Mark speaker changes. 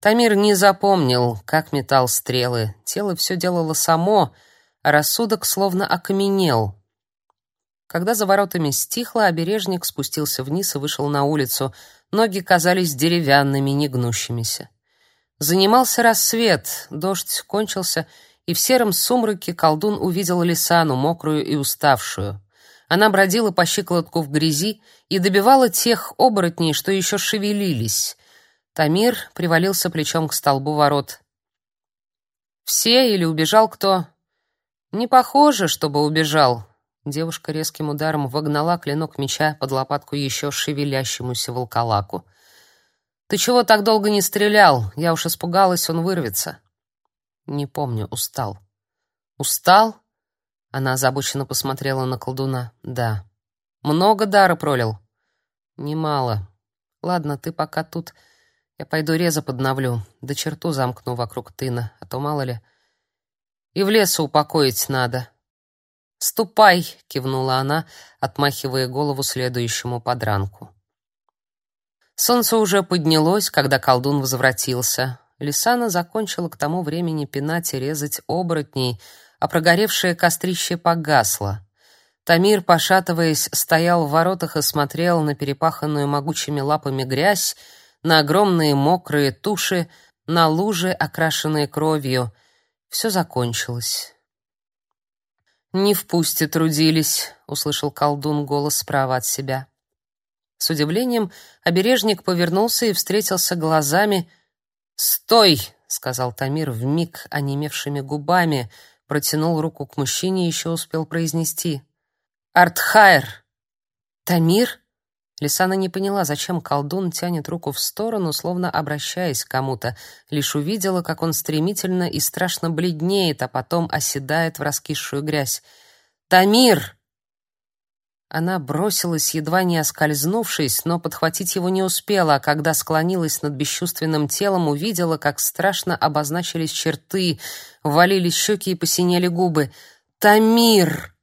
Speaker 1: Тамир не запомнил, как метал стрелы. Тело все делало само, а рассудок словно окаменел. Когда за воротами стихло, обережник спустился вниз и вышел на улицу. Ноги казались деревянными, негнущимися. Занимался рассвет, дождь кончился, и в сером сумраке колдун увидел Лисану, мокрую и уставшую. Она бродила по щиколотку в грязи и добивала тех оборотней, что еще шевелились. Тамир привалился плечом к столбу ворот. «Все или убежал кто?» «Не похоже, чтобы убежал». Девушка резким ударом вогнала клинок меча под лопатку еще шевелящемуся волколаку. «Ты чего так долго не стрелял? Я уж испугалась, он вырвется». «Не помню, устал». «Устал?» Она озабоченно посмотрела на колдуна. «Да». «Много дара пролил?» «Немало. Ладно, ты пока тут. Я пойду реза подновлю, да черту замкну вокруг тына, а то мало ли. И в лесу упокоить надо». «Ступай!» — кивнула она, отмахивая голову следующему подранку. Солнце уже поднялось, когда колдун возвратился. Лисана закончила к тому времени пинать и резать оборотней, а прогоревшее кострище погасло. Тамир, пошатываясь, стоял в воротах и смотрел на перепаханную могучими лапами грязь, на огромные мокрые туши, на лужи, окрашенные кровью. Все закончилось. «Не в пусте трудились», — услышал колдун голос справа от себя. С удивлением обережник повернулся и встретился глазами. «Стой!» — сказал Тамир вмиг онемевшими губами, протянул руку к мужчине и еще успел произнести. «Артхайр!» «Тамир?» Лисана не поняла, зачем колдун тянет руку в сторону, словно обращаясь к кому-то, лишь увидела, как он стремительно и страшно бледнеет, а потом оседает в раскисшую грязь. «Тамир!» Она бросилась, едва не оскользнувшись, но подхватить его не успела, а когда склонилась над бесчувственным телом, увидела, как страшно обозначились черты, ввалились щеки и посинели губы. «Тамир!»